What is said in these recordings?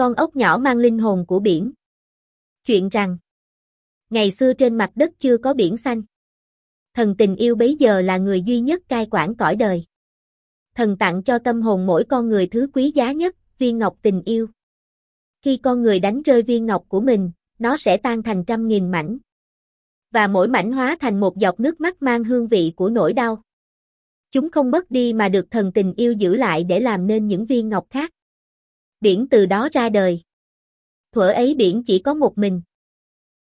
Con ốc nhỏ mang linh hồn của biển. Chuyện rằng, ngày xưa trên mặt đất chưa có biển xanh. Thần tình yêu bấy giờ là người duy nhất cai quản cõi đời. Thần tặng cho tâm hồn mỗi con người thứ quý giá nhất, viên ngọc tình yêu. Khi con người đánh rơi viên ngọc của mình, nó sẽ tan thành trăm nghìn mảnh. Và mỗi mảnh hóa thành một giọt nước mắt mang hương vị của nỗi đau. Chúng không mất đi mà được thần tình yêu giữ lại để làm nên những viên ngọc khác. Biển từ đó ra đời. Thuở ấy biển chỉ có một mình.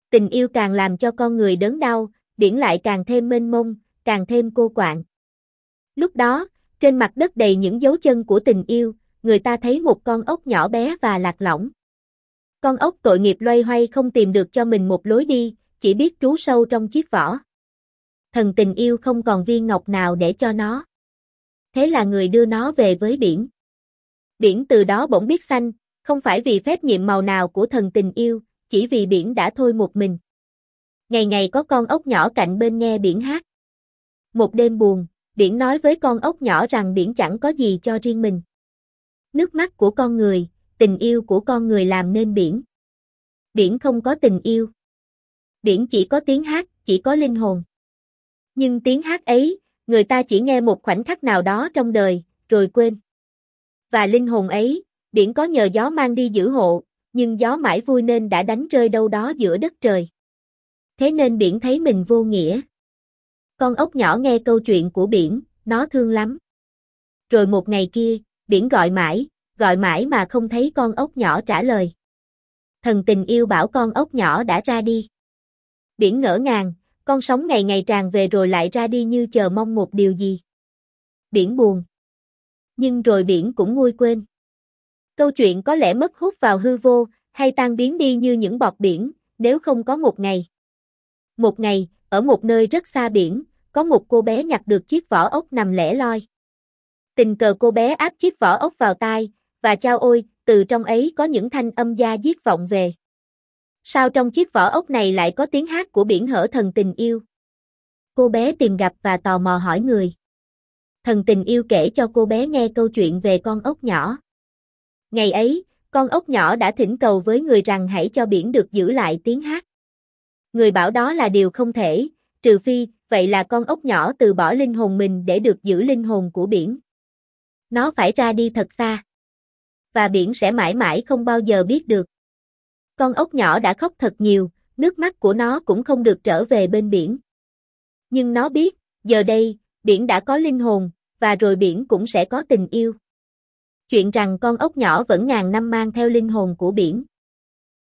Tình yêu càng làm cho con người đớn đau, biển lại càng thêm mênh mông, càng thêm cô quạng. Lúc đó, trên mặt đất đầy những dấu chân của tình yêu, người ta thấy một con ốc nhỏ bé và lạc lõng. Con ốc tội nghiệp loay hoay không tìm được cho mình một lối đi, chỉ biết trú sâu trong chiếc vỏ. Thần tình yêu không còn viên ngọc nào để cho nó. Thế là người đưa nó về với biển. Biển từ đó bỗng biết xanh, không phải vì phép nhiệm màu nào của thần tình yêu, chỉ vì biển đã thôi một mình. Ngày ngày có con ốc nhỏ cạnh bên nghe biển hát. Một đêm buồn, biển nói với con ốc nhỏ rằng biển chẳng có gì cho riêng mình. Nước mắt của con người, tình yêu của con người làm nên biển. Biển không có tình yêu. Biển chỉ có tiếng hát, chỉ có linh hồn. Nhưng tiếng hát ấy, người ta chỉ nghe một khoảnh khắc nào đó trong đời, rồi quên. Và linh hồn ấy, biển có nhờ gió mang đi giữ hộ, nhưng gió mãi vui nên đã đánh rơi đâu đó giữa đất trời. Thế nên biển thấy mình vô nghĩa. Con ốc nhỏ nghe câu chuyện của biển, nó thương lắm. Rồi một ngày kia, biển gọi mãi, gọi mãi mà không thấy con ốc nhỏ trả lời. Thần tình yêu bảo con ốc nhỏ đã ra đi. Biển ngỡ ngàng, con sóng ngày ngày tràn về rồi lại ra đi như chờ mong một điều gì. Biển buồn. Nhưng rồi biển cũng nguôi quên. Câu chuyện có lẽ mất hút vào hư vô, hay tan biến đi như những bọt biển, nếu không có một ngày. Một ngày, ở một nơi rất xa biển, có một cô bé nhặt được chiếc vỏ ốc nằm lẻ loi. Tình cờ cô bé áp chiếc vỏ ốc vào tai, và chao ôi, từ trong ấy có những thanh âm da giết vọng về. Sao trong chiếc vỏ ốc này lại có tiếng hát của biển hở thần tình yêu? Cô bé tìm gặp và tò mò hỏi người. Thần tình yêu kể cho cô bé nghe câu chuyện về con ốc nhỏ. Ngày ấy, con ốc nhỏ đã thỉnh cầu với người rằng hãy cho biển được giữ lại tiếng hát. Người bảo đó là điều không thể, trừ phi, vậy là con ốc nhỏ từ bỏ linh hồn mình để được giữ linh hồn của biển. Nó phải ra đi thật xa. Và biển sẽ mãi mãi không bao giờ biết được. Con ốc nhỏ đã khóc thật nhiều, nước mắt của nó cũng không được trở về bên biển. Nhưng nó biết, giờ đây, biển đã có linh hồn, và rồi biển cũng sẽ có tình yêu. Chuyện rằng con ốc nhỏ vẫn ngàn năm mang theo linh hồn của biển.